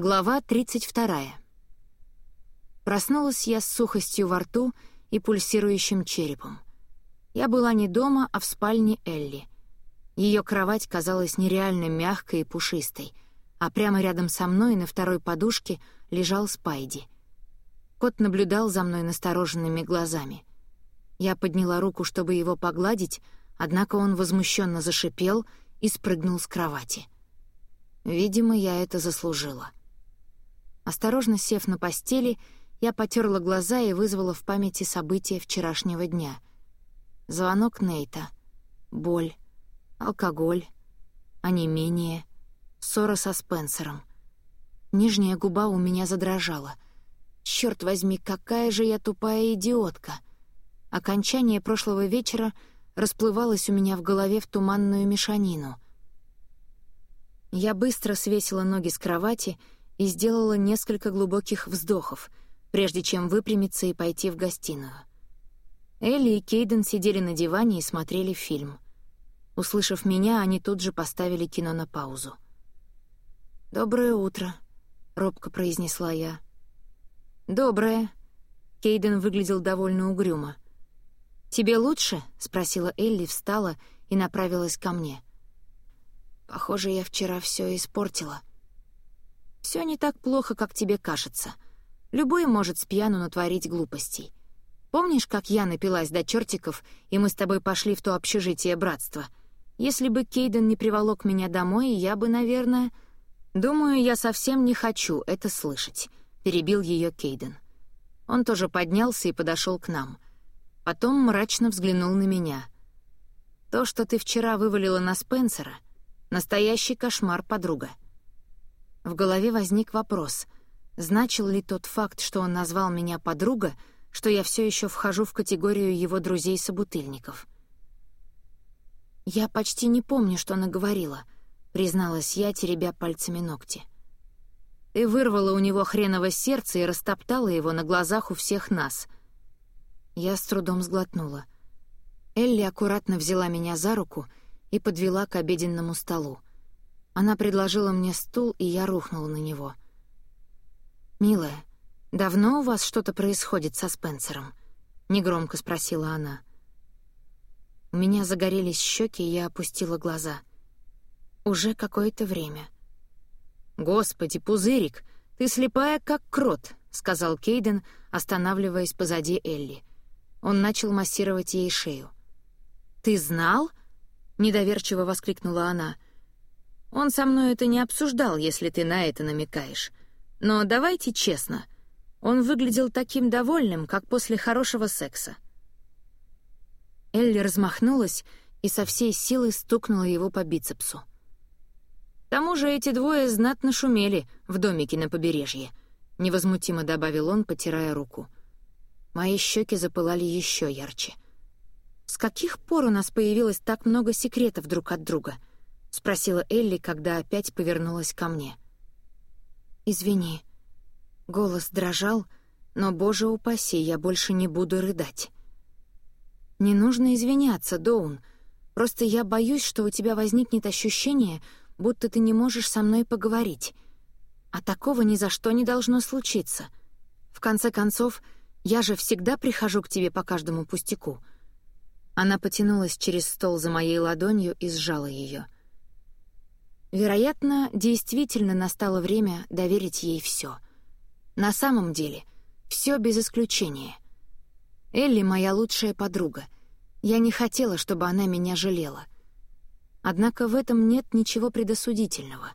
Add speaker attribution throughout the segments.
Speaker 1: Глава 32. Проснулась я с сухостью во рту и пульсирующим черепом. Я была не дома, а в спальне Элли. Ее кровать казалась нереально мягкой и пушистой, а прямо рядом со мной на второй подушке лежал Спайди. Кот наблюдал за мной настороженными глазами. Я подняла руку, чтобы его погладить, однако он возмущенно зашипел и спрыгнул с кровати. Видимо, я это заслужила. Осторожно сев на постели, я потерла глаза и вызвала в памяти события вчерашнего дня. Звонок Нейта, боль, алкоголь, онемение, ссора со Спенсером. Нижняя губа у меня задрожала. Черт возьми, какая же я тупая идиотка! Окончание прошлого вечера расплывалось у меня в голове в туманную мешанину. Я быстро свесила ноги с кровати — и сделала несколько глубоких вздохов, прежде чем выпрямиться и пойти в гостиную. Элли и Кейден сидели на диване и смотрели фильм. Услышав меня, они тут же поставили кино на паузу. «Доброе утро», — робко произнесла я. «Доброе». Кейден выглядел довольно угрюмо. «Тебе лучше?» — спросила Элли, встала и направилась ко мне. «Похоже, я вчера все испортила», все не так плохо, как тебе кажется. Любой может с пьяну натворить глупостей. Помнишь, как я напилась до чертиков, и мы с тобой пошли в то общежитие братства? Если бы Кейден не приволок меня домой, я бы, наверное... Думаю, я совсем не хочу это слышать, — перебил ее Кейден. Он тоже поднялся и подошел к нам. Потом мрачно взглянул на меня. То, что ты вчера вывалила на Спенсера — настоящий кошмар, подруга. В голове возник вопрос, значил ли тот факт, что он назвал меня подруга, что я все еще вхожу в категорию его друзей-собутыльников. «Я почти не помню, что она говорила», — призналась я, теребя пальцами ногти. «Ты вырвала у него хреново сердце и растоптала его на глазах у всех нас». Я с трудом сглотнула. Элли аккуратно взяла меня за руку и подвела к обеденному столу. Она предложила мне стул, и я рухнула на него. «Милая, давно у вас что-то происходит со Спенсером?» — негромко спросила она. У меня загорелись щеки, и я опустила глаза. Уже какое-то время. «Господи, пузырик, ты слепая, как крот», — сказал Кейден, останавливаясь позади Элли. Он начал массировать ей шею. «Ты знал?» — недоверчиво воскликнула она — он со мной это не обсуждал, если ты на это намекаешь. Но давайте честно. Он выглядел таким довольным, как после хорошего секса. Элли размахнулась и со всей силы стукнула его по бицепсу. К тому же эти двое знатно шумели в домике на побережье, невозмутимо добавил он, потирая руку. Мои щеки запылали еще ярче. С каких пор у нас появилось так много секретов друг от друга —— спросила Элли, когда опять повернулась ко мне. «Извини». Голос дрожал, но, боже упаси, я больше не буду рыдать. «Не нужно извиняться, Доун. Просто я боюсь, что у тебя возникнет ощущение, будто ты не можешь со мной поговорить. А такого ни за что не должно случиться. В конце концов, я же всегда прихожу к тебе по каждому пустяку». Она потянулась через стол за моей ладонью и сжала ее. — Вероятно, действительно настало время доверить ей все. На самом деле, все без исключения. Элли — моя лучшая подруга. Я не хотела, чтобы она меня жалела. Однако в этом нет ничего предосудительного.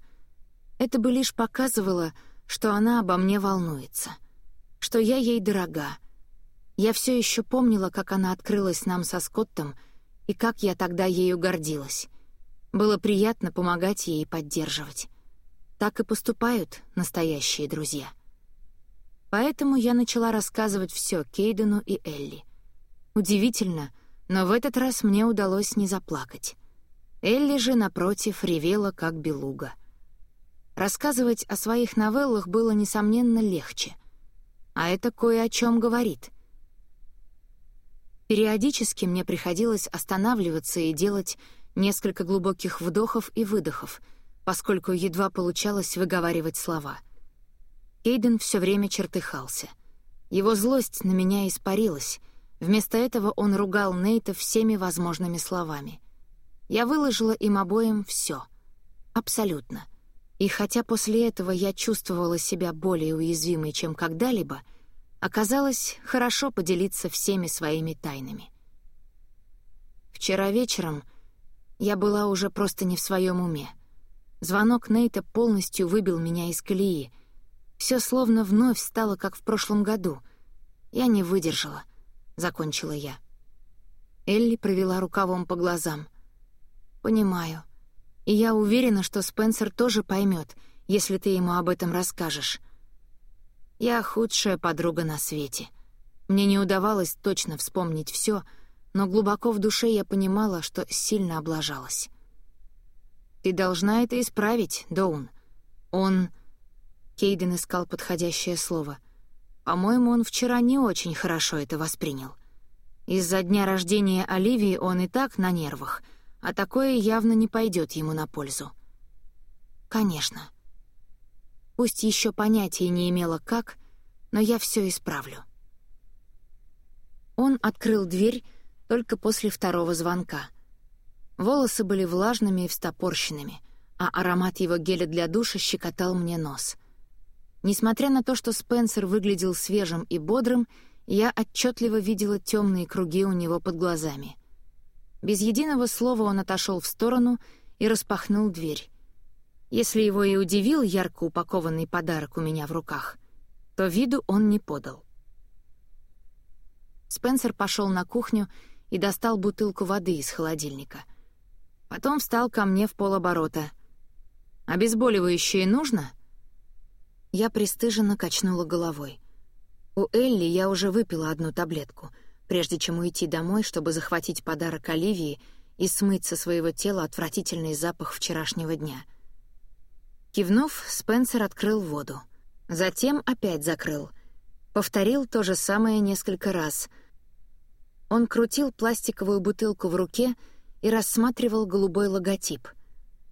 Speaker 1: Это бы лишь показывало, что она обо мне волнуется, что я ей дорога. Я все еще помнила, как она открылась нам со Скоттом и как я тогда ею гордилась. Было приятно помогать ей и поддерживать. Так и поступают настоящие друзья. Поэтому я начала рассказывать все Кейдену и Элли. Удивительно, но в этот раз мне удалось не заплакать. Элли же, напротив, ревела, как белуга. Рассказывать о своих новеллах было, несомненно, легче. А это кое о чем говорит. Периодически мне приходилось останавливаться и делать несколько глубоких вдохов и выдохов, поскольку едва получалось выговаривать слова. Кейден все время чертыхался. Его злость на меня испарилась. Вместо этого он ругал Нейта всеми возможными словами. Я выложила им обоим все. Абсолютно. И хотя после этого я чувствовала себя более уязвимой, чем когда-либо, оказалось хорошо поделиться всеми своими тайнами. Вчера вечером я была уже просто не в своем уме. Звонок Нейта полностью выбил меня из колеи. Все словно вновь стало, как в прошлом году. Я не выдержала, — закончила я. Элли провела рукавом по глазам. «Понимаю. И я уверена, что Спенсер тоже поймет, если ты ему об этом расскажешь. Я худшая подруга на свете. Мне не удавалось точно вспомнить все, но глубоко в душе я понимала, что сильно облажалась. «Ты должна это исправить, Доун. Он...» Кейден искал подходящее слово. «По-моему, он вчера не очень хорошо это воспринял. Из-за дня рождения Оливии он и так на нервах, а такое явно не пойдет ему на пользу». «Конечно. Пусть еще понятия не имела как, но я все исправлю». Он открыл дверь только после второго звонка. Волосы были влажными и встопорщенными, а аромат его геля для душа щекотал мне нос. Несмотря на то, что Спенсер выглядел свежим и бодрым, я отчетливо видела темные круги у него под глазами. Без единого слова он отошел в сторону и распахнул дверь. Если его и удивил ярко упакованный подарок у меня в руках, то виду он не подал. Спенсер пошел на кухню и достал бутылку воды из холодильника. Потом встал ко мне в полоборота. «Обезболивающее нужно?» Я пристыженно качнула головой. У Элли я уже выпила одну таблетку, прежде чем уйти домой, чтобы захватить подарок Оливии и смыть со своего тела отвратительный запах вчерашнего дня. Кивнув, Спенсер открыл воду. Затем опять закрыл. Повторил то же самое несколько раз — он крутил пластиковую бутылку в руке и рассматривал голубой логотип.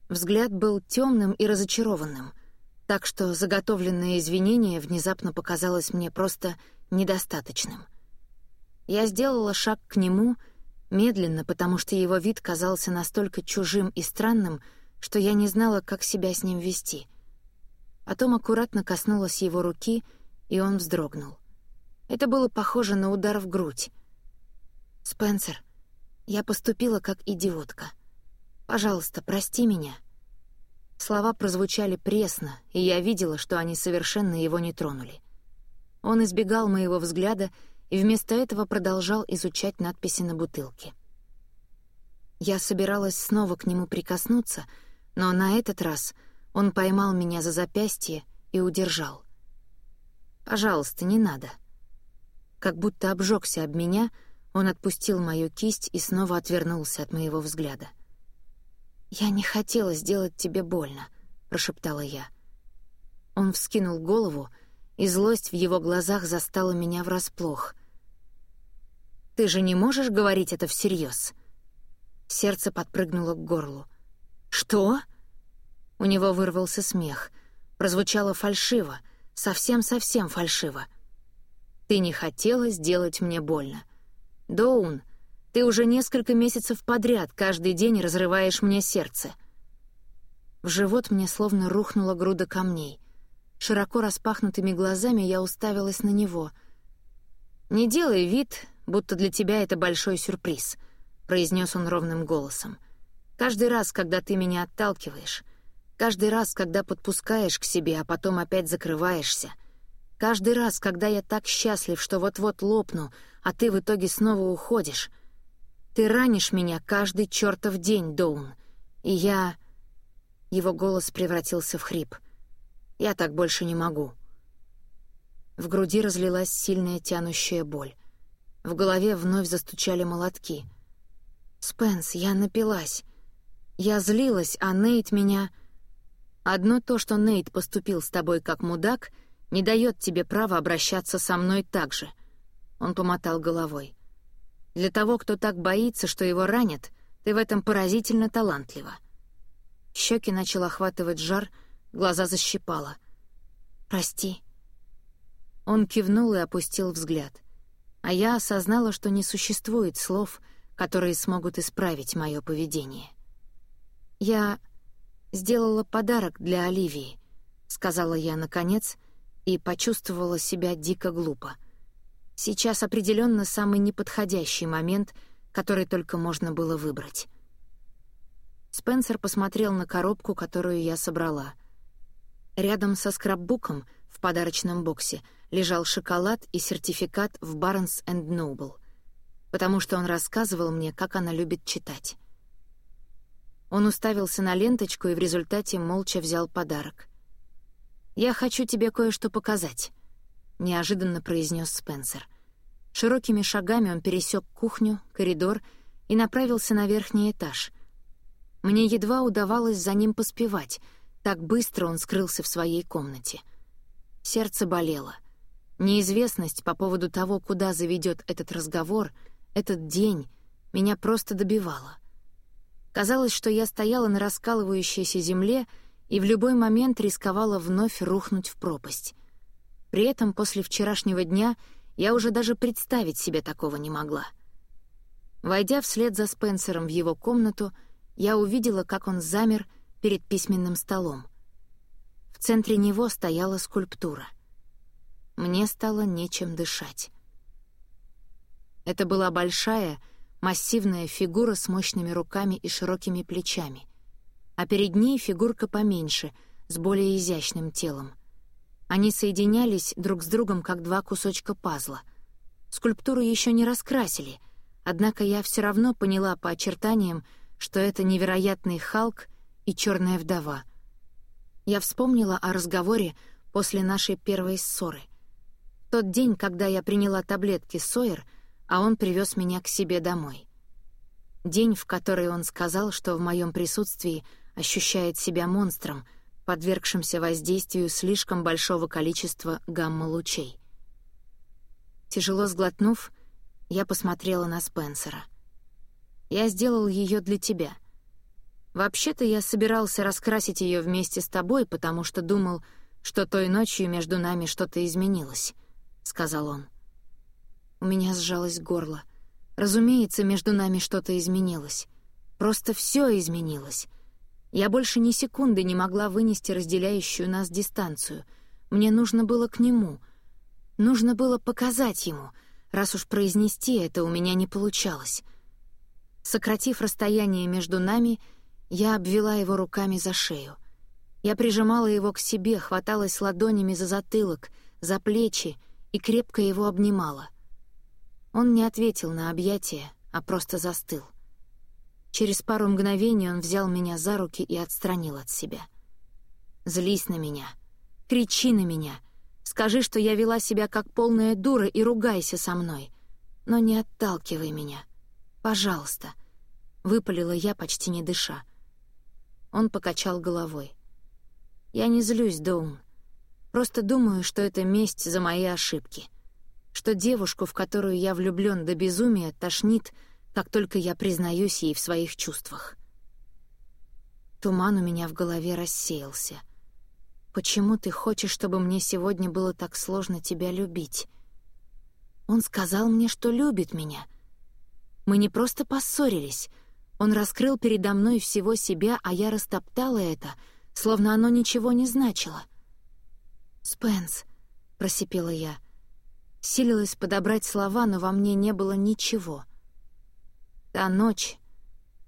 Speaker 1: Взгляд был темным и разочарованным, так что заготовленное извинение внезапно показалось мне просто недостаточным. Я сделала шаг к нему, медленно, потому что его вид казался настолько чужим и странным, что я не знала, как себя с ним вести. Потом аккуратно коснулась его руки, и он вздрогнул. Это было похоже на удар в грудь. «Спенсер, я поступила как идиотка. Пожалуйста, прости меня». Слова прозвучали пресно, и я видела, что они совершенно его не тронули. Он избегал моего взгляда и вместо этого продолжал изучать надписи на бутылке. Я собиралась снова к нему прикоснуться, но на этот раз он поймал меня за запястье и удержал. «Пожалуйста, не надо». Как будто обжегся об меня — он отпустил мою кисть и снова отвернулся от моего взгляда. «Я не хотела сделать тебе больно», — прошептала я. Он вскинул голову, и злость в его глазах застала меня врасплох. «Ты же не можешь говорить это всерьез?» Сердце подпрыгнуло к горлу. «Что?» У него вырвался смех. Прозвучало фальшиво, совсем-совсем фальшиво. «Ты не хотела сделать мне больно. «Доун, ты уже несколько месяцев подряд каждый день разрываешь мне сердце». В живот мне словно рухнула груда камней. Широко распахнутыми глазами я уставилась на него. «Не делай вид, будто для тебя это большой сюрприз», — произнес он ровным голосом. «Каждый раз, когда ты меня отталкиваешь, каждый раз, когда подпускаешь к себе, а потом опять закрываешься, каждый раз, когда я так счастлив, что вот-вот лопну, а ты в итоге снова уходишь. Ты ранишь меня каждый чертов день, Доун. И я...» Его голос превратился в хрип. «Я так больше не могу». В груди разлилась сильная тянущая боль. В голове вновь застучали молотки. «Спенс, я напилась. Я злилась, а Нейт меня...» «Одно то, что Нейт поступил с тобой как мудак, не дает тебе права обращаться со мной так же», он помотал головой. «Для того, кто так боится, что его ранят, ты в этом поразительно талантлива». Щеки начал охватывать жар, глаза защипало. «Прости». Он кивнул и опустил взгляд. А я осознала, что не существует слов, которые смогут исправить мое поведение. «Я сделала подарок для Оливии», — сказала я наконец, и почувствовала себя дико глупо. Сейчас определенно самый неподходящий момент, который только можно было выбрать. Спенсер посмотрел на коробку, которую я собрала. Рядом со скраббуком в подарочном боксе лежал шоколад и сертификат в Barnes Noble, потому что он рассказывал мне, как она любит читать. Он уставился на ленточку и в результате молча взял подарок. «Я хочу тебе кое-что показать», — неожиданно произнес Спенсер. Широкими шагами он пересек кухню, коридор и направился на верхний этаж. Мне едва удавалось за ним поспевать, так быстро он скрылся в своей комнате. Сердце болело. Неизвестность по поводу того, куда заведет этот разговор, этот день, меня просто добивала. Казалось, что я стояла на раскалывающейся земле и в любой момент рисковала вновь рухнуть в пропасть. При этом после вчерашнего дня я уже даже представить себе такого не могла. Войдя вслед за Спенсером в его комнату, я увидела, как он замер перед письменным столом. В центре него стояла скульптура. Мне стало нечем дышать. Это была большая, массивная фигура с мощными руками и широкими плечами, а перед ней фигурка поменьше, с более изящным телом. Они соединялись друг с другом, как два кусочка пазла. Скульптуру еще не раскрасили, однако я все равно поняла по очертаниям, что это невероятный Халк и черная вдова. Я вспомнила о разговоре после нашей первой ссоры. Тот день, когда я приняла таблетки Сойер — а он привез меня к себе домой. День, в который он сказал, что в моем присутствии ощущает себя монстром, подвергшимся воздействию слишком большого количества гамма-лучей. Тяжело сглотнув, я посмотрела на Спенсера. «Я сделал ее для тебя. Вообще-то я собирался раскрасить ее вместе с тобой, потому что думал, что той ночью между нами что-то изменилось», — сказал он. У меня сжалось горло. Разумеется, между нами что-то изменилось. Просто все изменилось. Я больше ни секунды не могла вынести разделяющую нас дистанцию. Мне нужно было к нему. Нужно было показать ему, раз уж произнести это у меня не получалось. Сократив расстояние между нами, я обвела его руками за шею. Я прижимала его к себе, хваталась ладонями за затылок, за плечи и крепко его обнимала — он не ответил на объятие, а просто застыл. Через пару мгновений он взял меня за руки и отстранил от себя. «Злись на меня. Кричи на меня. Скажи, что я вела себя как полная дура и ругайся со мной. Но не отталкивай меня. Пожалуйста», — выпалила я, почти не дыша. Он покачал головой. «Я не злюсь, Доун. Просто думаю, что это месть за мои ошибки» что девушку, в которую я влюблён до безумия, тошнит, как только я признаюсь ей в своих чувствах. Туман у меня в голове рассеялся. «Почему ты хочешь, чтобы мне сегодня было так сложно тебя любить?» Он сказал мне, что любит меня. Мы не просто поссорились. Он раскрыл передо мной всего себя, а я растоптала это, словно оно ничего не значило. «Спенс», — просипела я, — Силилась подобрать слова, но во мне не было ничего. Та ночь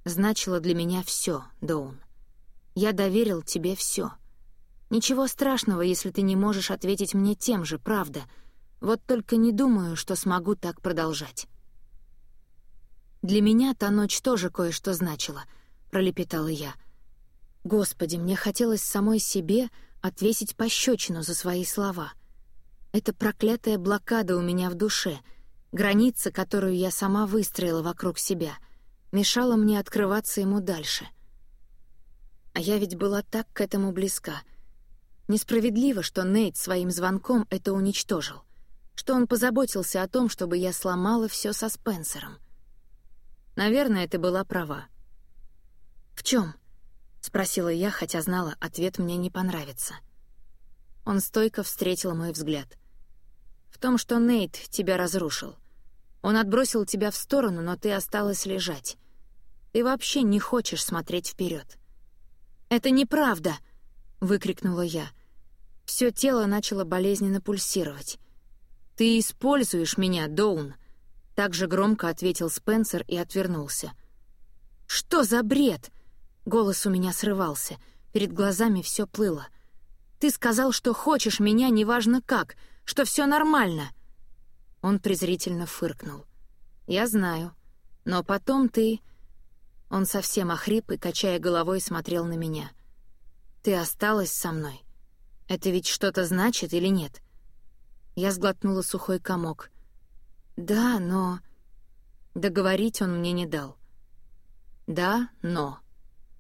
Speaker 1: значила для меня все, Доун. Я доверил тебе все. Ничего страшного, если ты не можешь ответить мне тем же, правда. Вот только не думаю, что смогу так продолжать. Для меня та ночь тоже кое-что значила, пролепетала я. Господи, мне хотелось самой себе отвесить пощечину за свои слова — это проклятая блокада у меня в душе, граница, которую я сама выстроила вокруг себя, мешала мне открываться ему дальше. А я ведь была так к этому близка. Несправедливо, что Нейт своим звонком это уничтожил, что он позаботился о том, чтобы я сломала все со Спенсером. Наверное, ты была права. «В чем? спросила я, хотя знала, ответ мне не понравится. Он стойко встретил мой взгляд — В том, что Нейт тебя разрушил. Он отбросил тебя в сторону, но ты осталась лежать. Ты вообще не хочешь смотреть вперед. «Это неправда!» — выкрикнула я. Все тело начало болезненно пульсировать. «Ты используешь меня, Доун!» — так же громко ответил Спенсер и отвернулся. «Что за бред?» — голос у меня срывался, перед глазами все плыло. «Ты сказал, что хочешь меня неважно как, что все нормально!» Он презрительно фыркнул. «Я знаю. Но потом ты...» Он совсем охрип и, качая головой, смотрел на меня. «Ты осталась со мной. Это ведь что-то значит или нет?» Я сглотнула сухой комок. «Да, но...» Договорить он мне не дал. «Да, но...»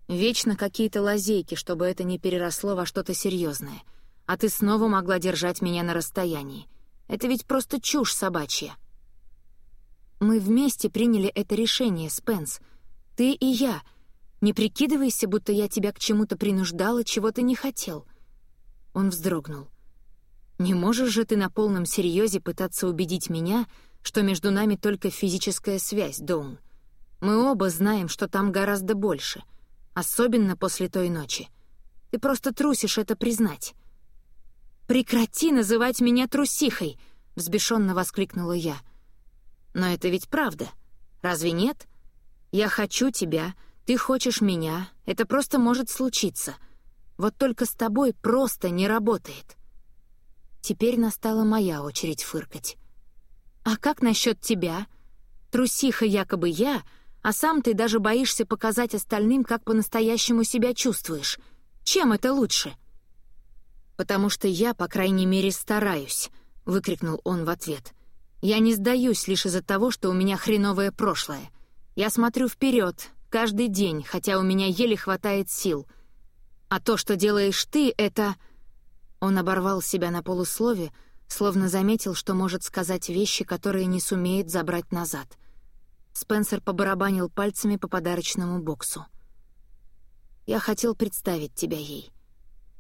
Speaker 1: Вечно какие-то лазейки, чтобы это не переросло во что-то серьезное. А ты снова могла держать меня на расстоянии. Это ведь просто чушь собачья. Мы вместе приняли это решение, Спенс. Ты и я. Не прикидывайся, будто я тебя к чему-то принуждала, чего ты не хотел. Он вздрогнул. Не можешь же ты на полном серьезе пытаться убедить меня, что между нами только физическая связь, Доун. Мы оба знаем, что там гораздо больше, особенно после той ночи. Ты просто трусишь это признать. «Прекрати называть меня трусихой!» — взбешенно воскликнула я. «Но это ведь правда. Разве нет? Я хочу тебя, ты хочешь меня. Это просто может случиться. Вот только с тобой просто не работает». Теперь настала моя очередь фыркать. «А как насчет тебя? Трусиха якобы я, а сам ты даже боишься показать остальным, как по-настоящему себя чувствуешь. Чем это лучше?» «Потому что я, по крайней мере, стараюсь», — выкрикнул он в ответ. «Я не сдаюсь лишь из-за того, что у меня хреновое прошлое. Я смотрю вперед каждый день, хотя у меня еле хватает сил. А то, что делаешь ты, это...» Он оборвал себя на полуслове, словно заметил, что может сказать вещи, которые не сумеет забрать назад. Спенсер побарабанил пальцами по подарочному боксу. «Я хотел представить тебя ей.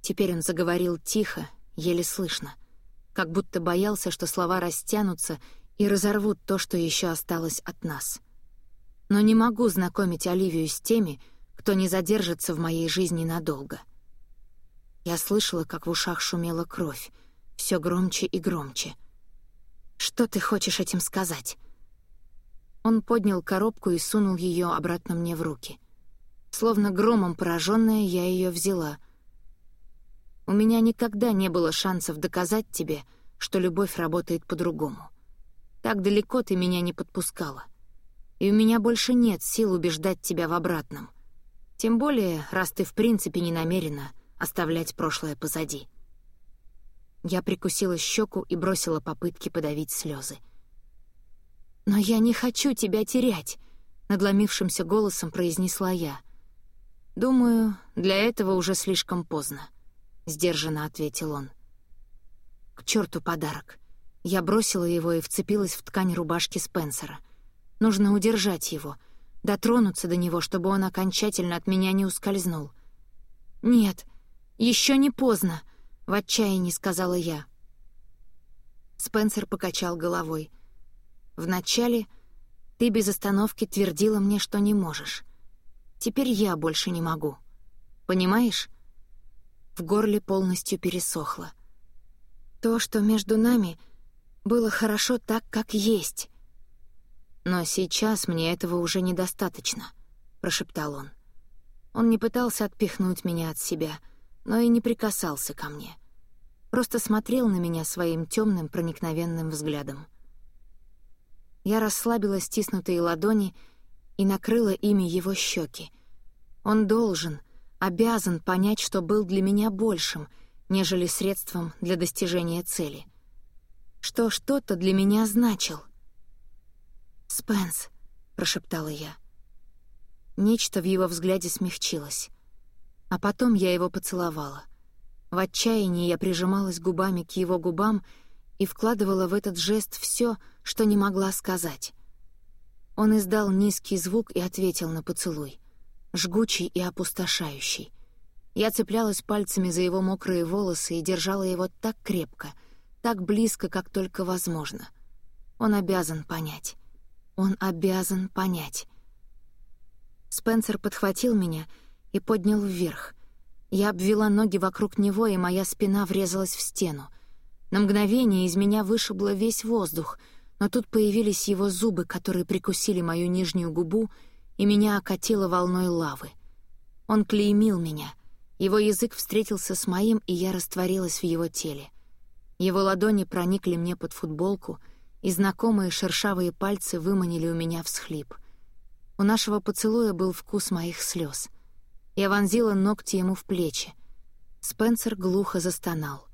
Speaker 1: Теперь он заговорил тихо, еле слышно, как будто боялся, что слова растянутся и разорвут то, что еще осталось от нас. Но не могу знакомить Оливию с теми, кто не задержится в моей жизни надолго. Я слышала, как в ушах шумела кровь, все громче и громче. «Что ты хочешь этим сказать?» Он поднял коробку и сунул ее обратно мне в руки. Словно громом пораженная, я ее взяла — у меня никогда не было шансов доказать тебе, что любовь работает по-другому. Так далеко ты меня не подпускала. И у меня больше нет сил убеждать тебя в обратном. Тем более, раз ты в принципе не намерена оставлять прошлое позади. Я прикусила щеку и бросила попытки подавить слезы. «Но я не хочу тебя терять», — надломившимся голосом произнесла я. «Думаю, для этого уже слишком поздно». — сдержанно ответил он. «К черту подарок!» Я бросила его и вцепилась в ткань рубашки Спенсера. Нужно удержать его, дотронуться до него, чтобы он окончательно от меня не ускользнул. «Нет, еще не поздно», — в отчаянии сказала я. Спенсер покачал головой. «Вначале ты без остановки твердила мне, что не можешь. Теперь я больше не могу. Понимаешь?» В горле полностью пересохло. То, что между нами, было хорошо так, как есть. «Но сейчас мне этого уже недостаточно», — прошептал он. Он не пытался отпихнуть меня от себя, но и не прикасался ко мне. Просто смотрел на меня своим темным проникновенным взглядом. Я расслабила стиснутые ладони и накрыла ими его щеки. Он должен — обязан понять, что был для меня большим, нежели средством для достижения цели. Что что-то для меня значил. «Спенс», — прошептала я. Нечто в его взгляде смягчилось. А потом я его поцеловала. В отчаянии я прижималась губами к его губам и вкладывала в этот жест все, что не могла сказать. Он издал низкий звук и ответил на поцелуй жгучий и опустошающий. Я цеплялась пальцами за его мокрые волосы и держала его так крепко, так близко, как только возможно. Он обязан понять. Он обязан понять. Спенсер подхватил меня и поднял вверх. Я обвела ноги вокруг него, и моя спина врезалась в стену. На мгновение из меня вышибло весь воздух, но тут появились его зубы, которые прикусили мою нижнюю губу, и меня окатило волной лавы. Он клеймил меня. Его язык встретился с моим, и я растворилась в его теле. Его ладони проникли мне под футболку, и знакомые шершавые пальцы выманили у меня всхлип. У нашего поцелуя был вкус моих слез. Я вонзила ногти ему в плечи. Спенсер глухо застонал.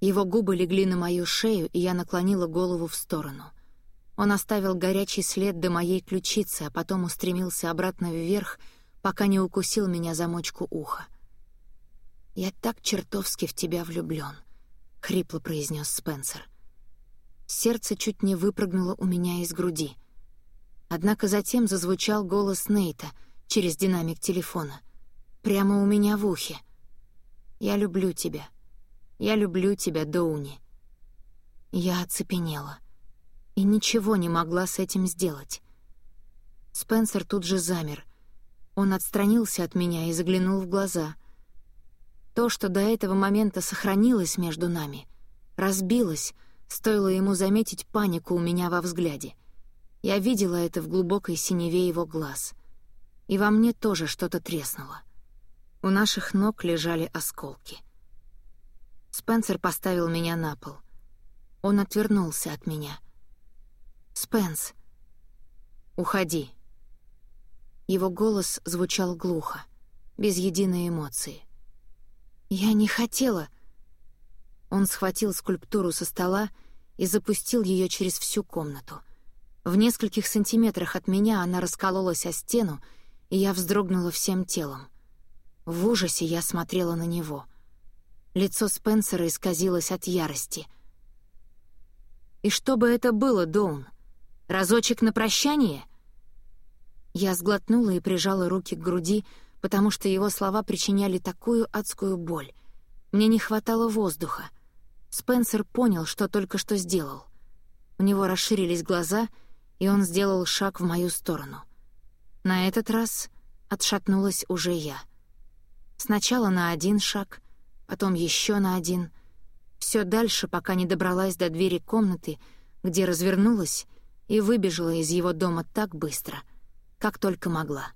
Speaker 1: Его губы легли на мою шею, и я наклонила голову в сторону. Он оставил горячий след до моей ключицы, а потом устремился обратно вверх, пока не укусил меня за мочку уха. «Я так чертовски в тебя влюблён», — хрипло произнес Спенсер. Сердце чуть не выпрыгнуло у меня из груди. Однако затем зазвучал голос Нейта через динамик телефона. Прямо у меня в ухе. «Я люблю тебя. Я люблю тебя, Доуни». Я оцепенела и ничего не могла с этим сделать. Спенсер тут же замер. Он отстранился от меня и заглянул в глаза. То, что до этого момента сохранилось между нами, разбилось, стоило ему заметить панику у меня во взгляде. Я видела это в глубокой синеве его глаз. И во мне тоже что-то треснуло. У наших ног лежали осколки. Спенсер поставил меня на пол. Он отвернулся от меня. «Спенс, уходи». Его голос звучал глухо, без единой эмоции. «Я не хотела...» Он схватил скульптуру со стола и запустил ее через всю комнату. В нескольких сантиметрах от меня она раскололась о стену, и я вздрогнула всем телом. В ужасе я смотрела на него. Лицо Спенсера исказилось от ярости. «И что бы это было, Доун? Разочек на прощание?» Я сглотнула и прижала руки к груди, потому что его слова причиняли такую адскую боль. Мне не хватало воздуха. Спенсер понял, что только что сделал. У него расширились глаза, и он сделал шаг в мою сторону. На этот раз отшатнулась уже я. Сначала на один шаг, потом еще на один. Все дальше, пока не добралась до двери комнаты, где развернулась и выбежала из его дома так быстро, как только могла.